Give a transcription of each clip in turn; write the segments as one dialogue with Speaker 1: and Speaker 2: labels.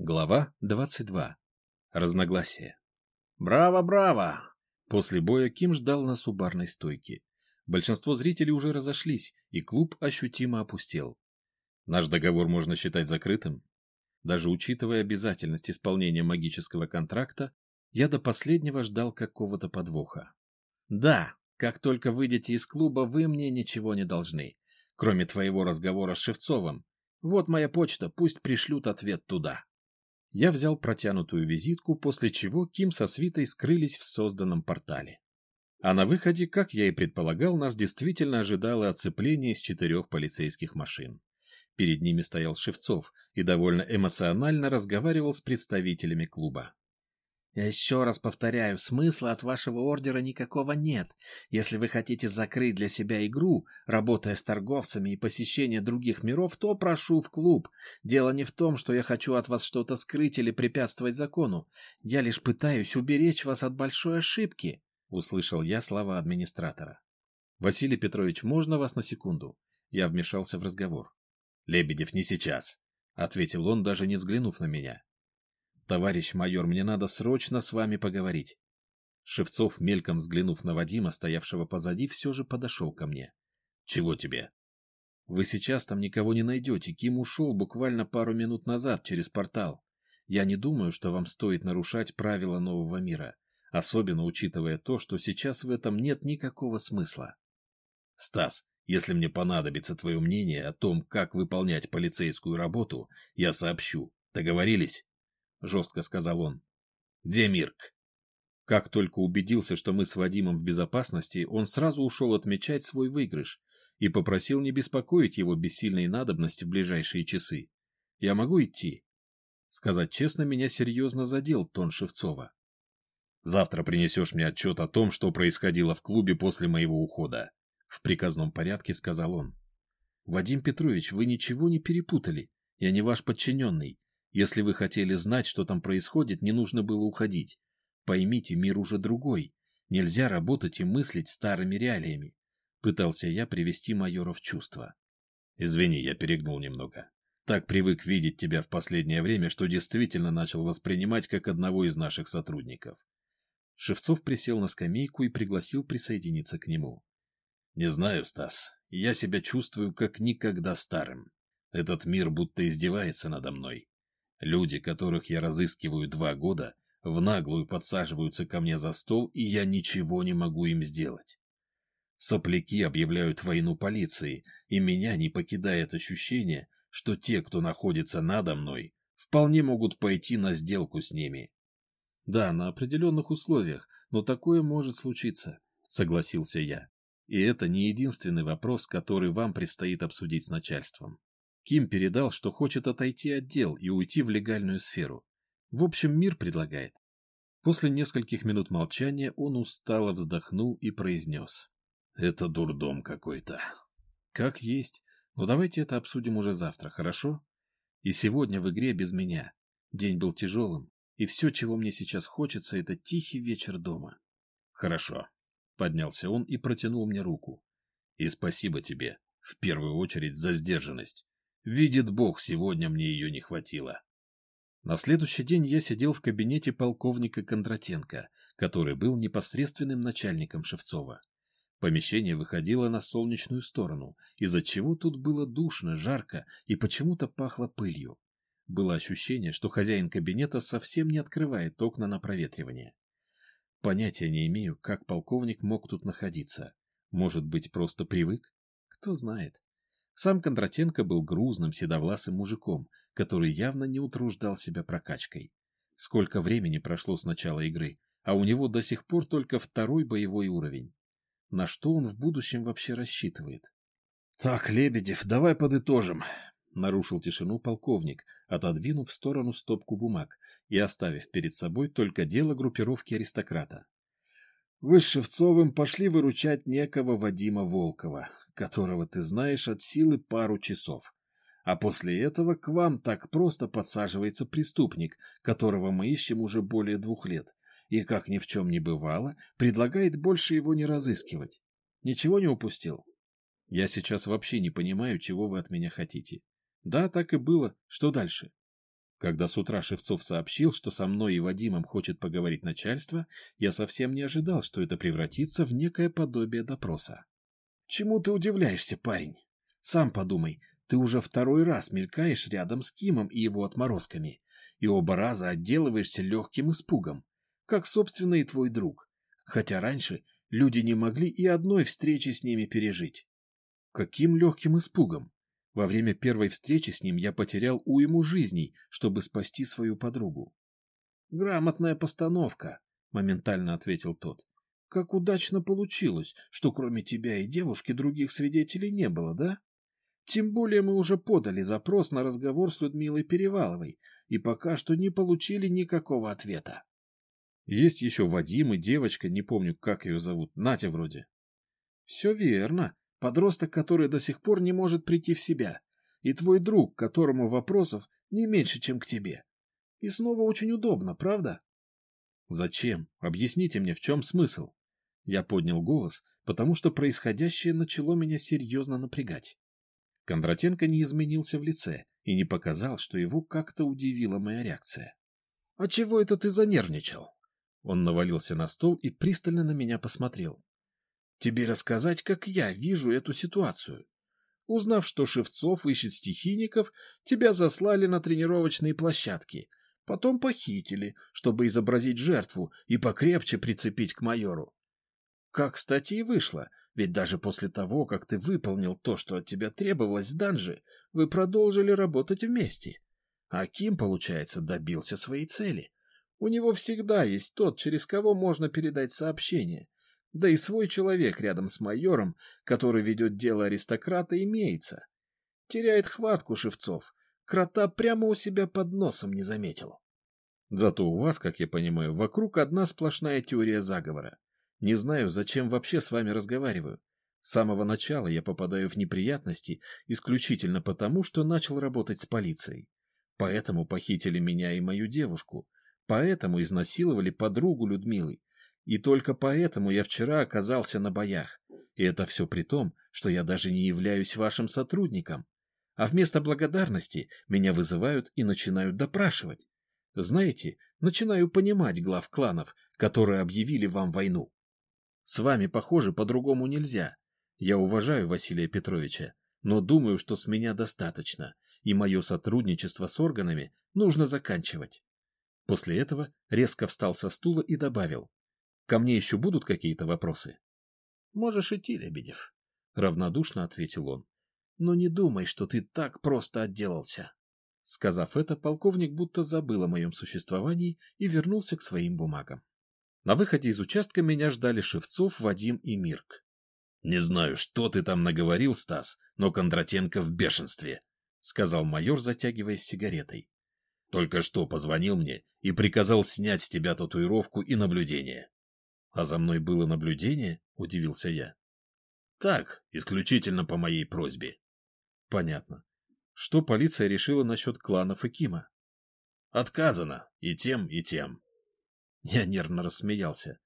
Speaker 1: Глава 22. Разногласия. «Браво, браво!» После боя Ким ждал нас у барной стойки. Большинство зрителей уже разошлись, и клуб ощутимо опустел. Наш договор можно считать закрытым. Даже учитывая обязательность исполнения магического контракта, я до последнего ждал какого-то подвоха. «Да, как только выйдете из клуба, вы мне ничего не должны, кроме твоего разговора с Шевцовым. Вот моя почта, пусть пришлют ответ туда». Я взял протянутую визитку, после чего Ким со свитой скрылись в созданном портале. А на выходе, как я и предполагал, нас действительно ожидало оцепление из четырех полицейских машин. Перед ними стоял Шевцов и довольно эмоционально разговаривал с представителями клуба. Я еще раз повторяю, смысла от вашего ордера никакого нет. Если вы хотите закрыть для себя игру, работая с торговцами и посещение других миров, то прошу в клуб. Дело не в том, что я хочу от вас что-то скрыть или препятствовать закону. Я лишь пытаюсь уберечь вас от большой ошибки, — услышал я слова администратора. — Василий Петрович, можно вас на секунду? Я вмешался в разговор. — Лебедев, не сейчас, — ответил он, даже не взглянув на меня. «Товарищ майор, мне надо срочно с вами поговорить». Шевцов, мельком взглянув на Вадима, стоявшего позади, все же подошел ко мне. «Чего тебе?» «Вы сейчас там никого не найдете. Ким ушел буквально пару минут назад через портал. Я не думаю, что вам стоит нарушать правила нового мира, особенно учитывая то, что сейчас в этом нет никакого смысла». «Стас, если мне понадобится твое мнение о том, как выполнять полицейскую работу, я сообщу. Договорились?» — жестко сказал он. «Где Мирк?» Как только убедился, что мы с Вадимом в безопасности, он сразу ушел отмечать свой выигрыш и попросил не беспокоить его бессильной надобности в ближайшие часы. «Я могу идти?» Сказать честно, меня серьезно задел тон Шевцова. «Завтра принесешь мне отчет о том, что происходило в клубе после моего ухода», — в приказном порядке сказал он. «Вадим Петрович, вы ничего не перепутали. Я не ваш подчиненный. Если вы хотели знать, что там происходит, не нужно было уходить. Поймите, мир уже другой. Нельзя работать и мыслить старыми реалиями. Пытался я привести майора в чувство. Извини, я перегнул немного. Так привык видеть тебя в последнее время, что действительно начал воспринимать как одного из наших сотрудников. Шевцов присел на скамейку и пригласил присоединиться к нему. Не знаю, Стас, я себя чувствую как никогда старым. Этот мир будто издевается надо мной. Люди, которых я разыскиваю два года, в наглую подсаживаются ко мне за стол, и я ничего не могу им сделать. Сопляки объявляют войну полиции, и меня не покидает ощущение, что те, кто находится надо мной, вполне могут пойти на сделку с ними. Да, на определенных условиях, но такое может случиться, согласился я. И это не единственный вопрос, который вам предстоит обсудить с начальством. Ким передал, что хочет отойти от дел и уйти в легальную сферу. В общем, мир предлагает. После нескольких минут молчания он устало вздохнул и произнес. «Это дурдом какой-то». «Как есть. Но давайте это обсудим уже завтра, хорошо? И сегодня в игре без меня. День был тяжелым, и все, чего мне сейчас хочется, это тихий вечер дома». «Хорошо», — поднялся он и протянул мне руку. «И спасибо тебе, в первую очередь, за сдержанность. Видит Бог, сегодня мне ее не хватило. На следующий день я сидел в кабинете полковника Кондратенко, который был непосредственным начальником Шевцова. Помещение выходило на солнечную сторону, из-за чего тут было душно, жарко и почему-то пахло пылью. Было ощущение, что хозяин кабинета совсем не открывает окна на проветривание. Понятия не имею, как полковник мог тут находиться. Может быть, просто привык? Кто знает. Сам Кондратенко был грузным, седовласым мужиком, который явно не утруждал себя прокачкой. Сколько времени прошло с начала игры, а у него до сих пор только второй боевой уровень. На что он в будущем вообще рассчитывает? — Так, Лебедев, давай подытожим, — нарушил тишину полковник, отодвинув в сторону стопку бумаг и оставив перед собой только дело группировки аристократа. Вы с Шевцовым пошли выручать некого Вадима Волкова, которого ты знаешь от силы пару часов. А после этого к вам так просто подсаживается преступник, которого мы ищем уже более двух лет, и, как ни в чем не бывало, предлагает больше его не разыскивать. Ничего не упустил? Я сейчас вообще не понимаю, чего вы от меня хотите. Да, так и было. Что дальше? Когда с утра Шевцов сообщил, что со мной и Вадимом хочет поговорить начальство, я совсем не ожидал, что это превратится в некое подобие допроса. Чему ты удивляешься, парень? Сам подумай, ты уже второй раз мелькаешь рядом с Кимом и его отморозками, и оба раза отделываешься легким испугом, как, собственно, и твой друг. Хотя раньше люди не могли и одной встречи с ними пережить. Каким легким испугом? Во время первой встречи с ним я потерял уйму жизней, чтобы спасти свою подругу. «Грамотная постановка», — моментально ответил тот. «Как удачно получилось, что кроме тебя и девушки других свидетелей не было, да? Тем более мы уже подали запрос на разговор с Людмилой Переваловой и пока что не получили никакого ответа». «Есть еще Вадим и девочка, не помню, как ее зовут, Натя вроде». «Все верно. Подросток, который до сих пор не может прийти в себя. И твой друг, которому вопросов не меньше, чем к тебе. И снова очень удобно, правда? Зачем? Объясните мне, в чем смысл? Я поднял голос, потому что происходящее начало меня серьезно напрягать. Кондратенко не изменился в лице и не показал, что его как-то удивила моя реакция. — А чего это ты занервничал? Он навалился на стол и пристально на меня посмотрел. Тебе рассказать, как я вижу эту ситуацию. Узнав, что Шевцов ищет стихийников, тебя заслали на тренировочные площадки. Потом похитили, чтобы изобразить жертву и покрепче прицепить к майору. Как, кстати, и вышло, ведь даже после того, как ты выполнил то, что от тебя требовалось в данже, вы продолжили работать вместе. А Ким, получается, добился своей цели. У него всегда есть тот, через кого можно передать сообщение — да и свой человек рядом с майором, который ведет дело аристократа, имеется. Теряет хватку Шевцов. Крота прямо у себя под носом не заметил. Зато у вас, как я понимаю, вокруг одна сплошная теория заговора. Не знаю, зачем вообще с вами разговариваю. С самого начала я попадаю в неприятности исключительно потому, что начал работать с полицией. Поэтому похитили меня и мою девушку. Поэтому изнасиловали подругу Людмилы. И только поэтому я вчера оказался на боях. И это все при том, что я даже не являюсь вашим сотрудником. А вместо благодарности меня вызывают и начинают допрашивать. Знаете, начинаю понимать глав кланов, которые объявили вам войну. С вами, похоже, по-другому нельзя. Я уважаю Василия Петровича, но думаю, что с меня достаточно, и мое сотрудничество с органами нужно заканчивать. После этого резко встал со стула и добавил. Ко мне еще будут какие-то вопросы? — Можешь идти, Лебедев, — равнодушно ответил он. — Но не думай, что ты так просто отделался. Сказав это, полковник будто забыл о моем существовании и вернулся к своим бумагам. На выходе из участка меня ждали Шевцов, Вадим и Мирк. — Не знаю, что ты там наговорил, Стас, но Кондратенко в бешенстве, — сказал майор, затягиваясь сигаретой. — Только что позвонил мне и приказал снять с тебя татуировку и наблюдение. А за мной было наблюдение? Удивился я. Так, исключительно по моей просьбе. Понятно. Что полиция решила насчет кланов и Кима? Отказано. И тем, и тем. Я нервно рассмеялся.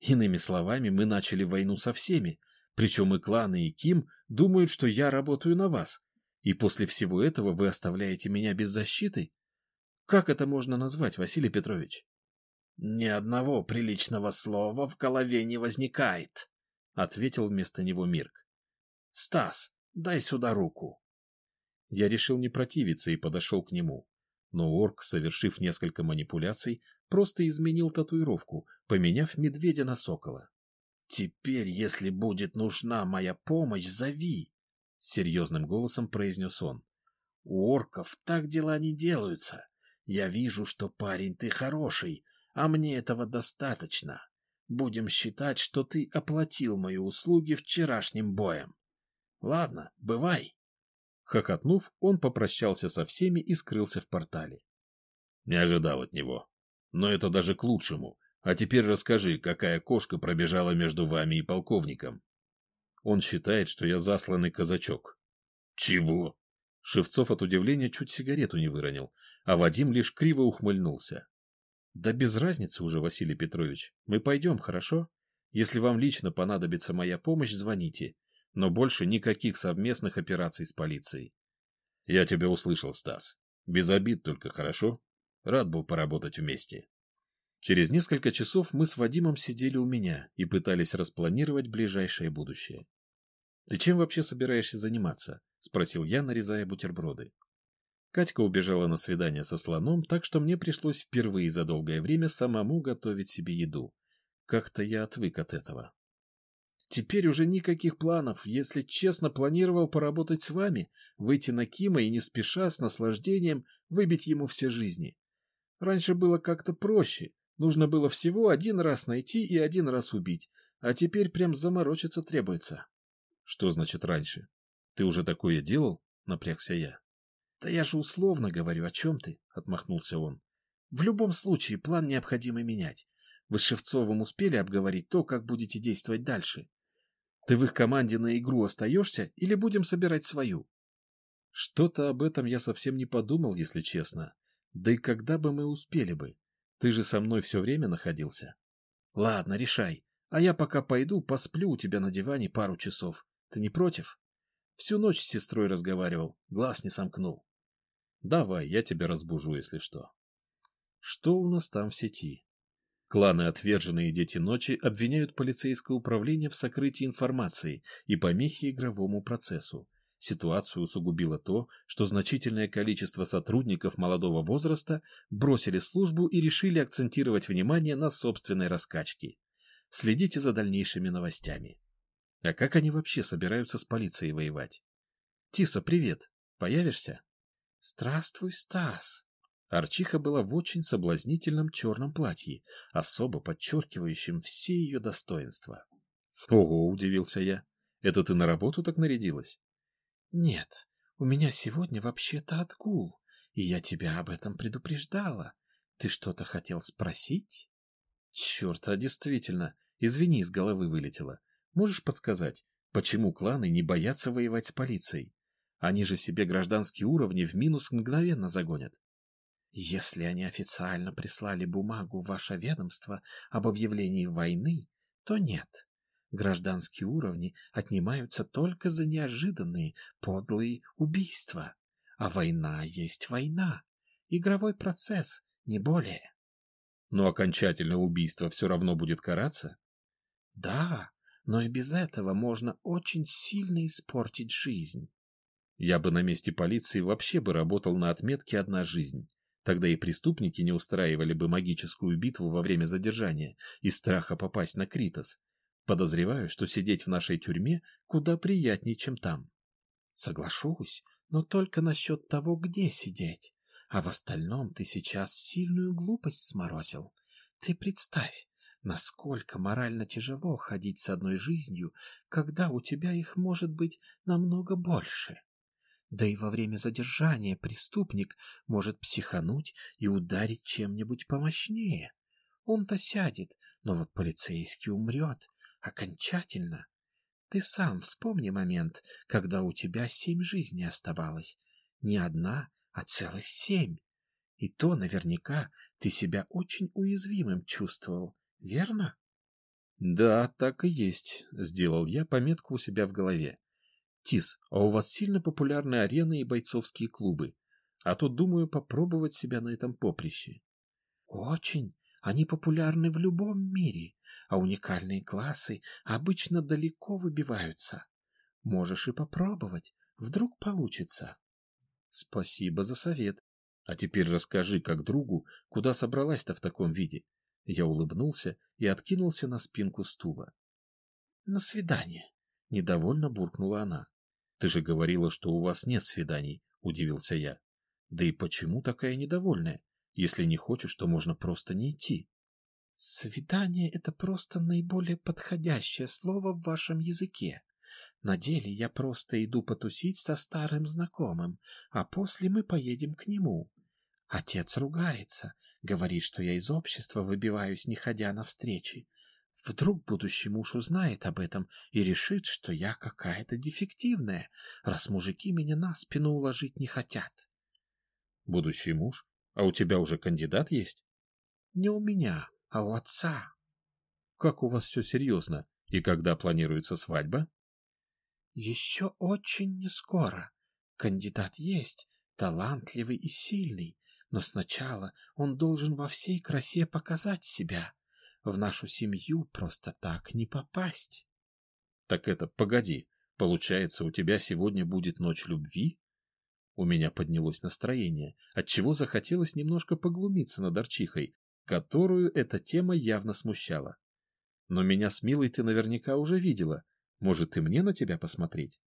Speaker 1: Иными словами, мы начали войну со всеми, причем и кланы, и Ким думают, что я работаю на вас. И после всего этого вы оставляете меня без защиты? Как это можно назвать, Василий Петрович? «Ни одного приличного слова в голове не возникает», — ответил вместо него Мирк. «Стас, дай сюда руку». Я решил не противиться и подошел к нему. Но орк, совершив несколько манипуляций, просто изменил татуировку, поменяв медведя на сокола. «Теперь, если будет нужна моя помощь, зови!» — серьезным голосом произнес он. «У орков так дела не делаются. Я вижу, что парень ты хороший, а мне этого достаточно. Будем считать, что ты оплатил мои услуги вчерашним боем. Ладно, бывай. Хохотнув, он попрощался со всеми и скрылся в портале. Не ожидал от него. Но это даже к лучшему. А теперь расскажи, какая кошка пробежала между вами и полковником. Он считает, что я засланный казачок. Чего? Шевцов от удивления чуть сигарету не выронил, а Вадим лишь криво ухмыльнулся. Да без разницы уже, Василий Петрович. Мы пойдем, хорошо? Если вам лично понадобится моя помощь, звоните. Но больше никаких совместных операций с полицией. Я тебя услышал, Стас. Без обид только, хорошо? Рад был поработать вместе. Через несколько часов мы с Вадимом сидели у меня и пытались распланировать ближайшее будущее. «Ты чем вообще собираешься заниматься?» — спросил я, нарезая бутерброды. Катька убежала на свидание со слоном, так что мне пришлось впервые за долгое время самому готовить себе еду. Как-то я отвык от этого. Теперь уже никаких планов. Если честно, планировал поработать с вами, выйти на Кима и не спеша, с наслаждением, выбить ему все жизни. Раньше было как-то проще. Нужно было всего один раз найти и один раз убить. А теперь прям заморочиться требуется. Что значит раньше? Ты уже такое делал? Напрягся я. Да я же условно говорю, о чем ты? Отмахнулся он. В любом случае, план необходимо менять. Вы с Шевцовым успели обговорить то, как будете действовать дальше? Ты в их команде на игру остаешься или будем собирать свою? Что-то об этом я совсем не подумал, если честно. Да и когда бы мы успели бы? Ты же со мной все время находился. Ладно, решай. А я пока пойду посплю у тебя на диване пару часов. Ты не против? Всю ночь с сестрой разговаривал, глаз не сомкнул. Давай, я тебя разбужу, если что. Что у нас там в сети? Кланы «Отверженные дети ночи» обвиняют полицейское управление в сокрытии информации и помехе игровому процессу. Ситуацию усугубило то, что значительное количество сотрудников молодого возраста бросили службу и решили акцентировать внимание на собственной раскачке. Следите за дальнейшими новостями. А как они вообще собираются с полицией воевать? Тиса, привет. Появишься? Здравствуй, Стас. Арчиха была в очень соблазнительном черном платье, особо подчеркивающем все ее достоинства. «Ого!» — удивился я. «Это ты на работу так нарядилась?» «Нет, у меня сегодня вообще-то отгул, и я тебя об этом предупреждала. Ты что-то хотел спросить?» «Черт, а действительно, извини, из головы вылетело. Можешь подсказать, почему кланы не боятся воевать с полицией? Они же себе гражданские уровни в минус мгновенно загонят. Если они официально прислали бумагу в ваше ведомство об объявлении войны, то нет. Гражданские уровни отнимаются только за неожиданные, подлые убийства. А война есть война. Игровой процесс, не более. Но окончательное убийство все равно будет караться? Да, но и без этого можно очень сильно испортить жизнь. Я бы на месте полиции вообще бы работал на отметке «одна жизнь». Тогда и преступники не устраивали бы магическую битву во время задержания из страха попасть на Критос. Подозреваю, что сидеть в нашей тюрьме куда приятнее, чем там. Соглашусь, но только насчет того, где сидеть. А в остальном ты сейчас сильную глупость сморозил. Ты представь, насколько морально тяжело ходить с одной жизнью, когда у тебя их может быть намного больше. Да и во время задержания преступник может психануть и ударить чем-нибудь помощнее. Он-то сядет, но вот полицейский умрет окончательно. Ты сам вспомни момент, когда у тебя семь жизней оставалось. Не одна, а целых семь. И то наверняка ты себя очень уязвимым чувствовал, верно? Да, так и есть, сделал я пометку у себя в голове. Тис, а у вас сильно популярны арены и бойцовские клубы. А то думаю попробовать себя на этом поприще. Очень. Они популярны в любом мире, а уникальные классы обычно далеко выбиваются. Можешь и попробовать, вдруг получится. Спасибо за совет. А теперь расскажи, как другу, куда собралась-то в таком виде. Я улыбнулся и откинулся на спинку стула. На свидание, недовольно буркнула она. Ты же говорила, что у вас нет свиданий, удивился я. Да и почему такая недовольная? Если не хочешь, то можно просто не идти. Свидание — это просто наиболее подходящее слово в вашем языке. На деле я просто иду потусить со старым знакомым, а после мы поедем к нему. Отец ругается, говорит, что я из общества выбиваюсь, не ходя на встречи. Вдруг будущий муж узнает об этом и решит, что я какая-то дефективная, раз мужики меня на спину уложить не хотят. Будущий муж? А у тебя уже кандидат есть? Не у меня, а у отца. Как у вас все серьезно? И когда планируется свадьба? Еще очень не скоро. Кандидат есть,
Speaker 2: талантливый и сильный, но сначала он должен во всей красе показать себя. В нашу семью просто так не попасть.
Speaker 1: Так это, погоди, получается, у тебя сегодня будет ночь любви? У меня поднялось настроение, отчего захотелось немножко поглумиться над Арчихой, которую эта тема явно смущала. Но меня с Милой ты наверняка уже видела. Может, и мне на тебя посмотреть?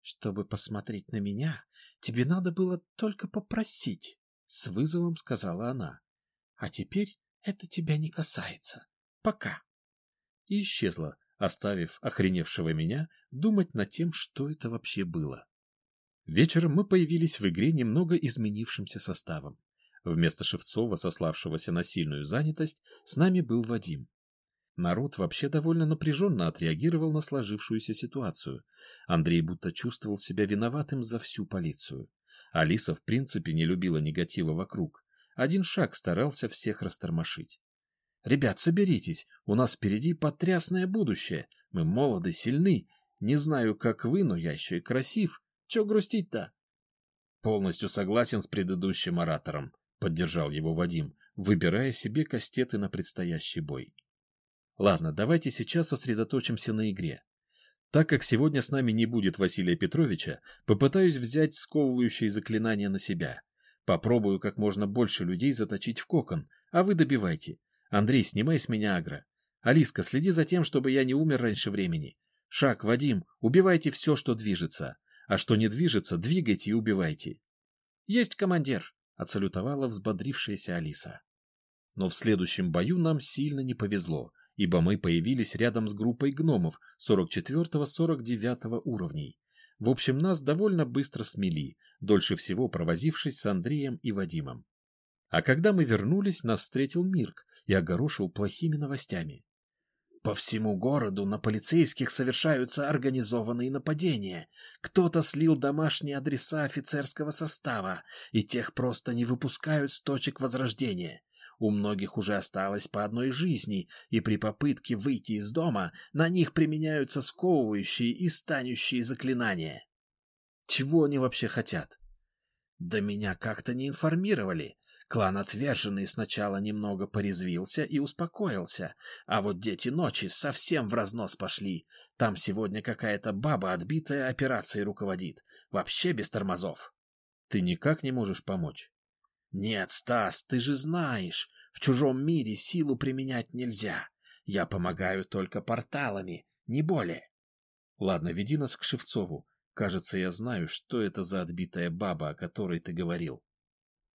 Speaker 2: Чтобы посмотреть на меня, тебе надо было только попросить, — с вызовом сказала она. А теперь это тебя не касается. Пока.
Speaker 1: И исчезла, оставив охреневшего меня думать над тем, что это вообще было. Вечером мы появились в игре немного изменившимся составом. Вместо Шевцова, сославшегося на сильную занятость, с нами был Вадим. Народ вообще довольно напряженно отреагировал на сложившуюся ситуацию. Андрей будто чувствовал себя виноватым за всю полицию. Алиса в принципе не любила негатива вокруг. Один шаг старался всех растормошить. «Ребят, соберитесь, у нас впереди потрясное будущее. Мы молоды, сильны. Не знаю, как вы, но я еще и красив. Че грустить-то?» «Полностью согласен с предыдущим оратором», — поддержал его Вадим, выбирая себе кастеты на предстоящий бой. Ладно, давайте сейчас сосредоточимся на игре. Так как сегодня с нами не будет Василия Петровича, попытаюсь взять сковывающие заклинания на себя. Попробую как можно больше людей заточить в кокон, а вы добивайте. Андрей, снимай с меня агро. Алиска, следи за тем, чтобы я не умер раньше времени. Шаг, Вадим, убивайте все, что движется. А что не движется, двигайте и убивайте.
Speaker 2: Есть командир, отсалютовала взбодрившаяся Алиса.
Speaker 1: Но в следующем бою нам сильно не повезло ибо мы появились рядом с группой гномов 44-49 уровней. В общем, нас довольно быстро смели, дольше всего провозившись с Андреем и Вадимом. А когда мы вернулись, нас встретил Мирк и огорошил плохими новостями.
Speaker 2: По всему городу на полицейских совершаются организованные нападения. Кто-то слил домашние адреса офицерского состава, и тех просто не выпускают с точек возрождения. У многих уже осталось по одной жизни, и при попытке выйти из дома на них применяются сковывающие и станущие заклинания. Чего они вообще хотят? Да меня как-то не информировали. Клан Отверженный сначала немного порезвился и успокоился, а вот дети ночи совсем в разнос пошли. Там сегодня какая-то баба отбитая операцией руководит, вообще без тормозов.
Speaker 1: Ты никак не можешь помочь?
Speaker 2: «Нет, Стас, ты же знаешь, в чужом мире силу применять нельзя. Я помогаю только порталами, не более».
Speaker 1: «Ладно, веди нас к Шевцову. Кажется, я знаю, что это за отбитая баба, о которой ты говорил».